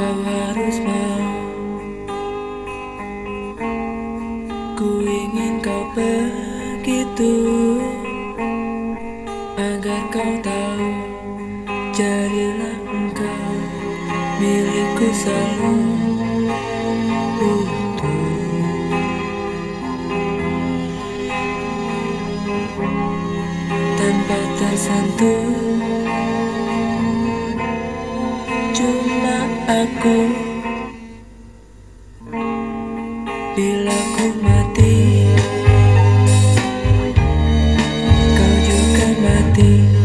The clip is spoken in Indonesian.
kau harus mau. Ku ingin kau begitu Agar kau tahu Jadilah engkau milikku selalu. Utuh Tanpa tersentuh aku. Bila ku mati Kau juga mati.